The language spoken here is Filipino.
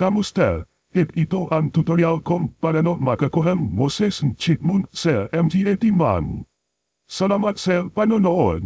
Kamusta? It ito ang tutorial kung paano makakuha mo sa cheat mo sa MTA Timan. Salamat sa panonood.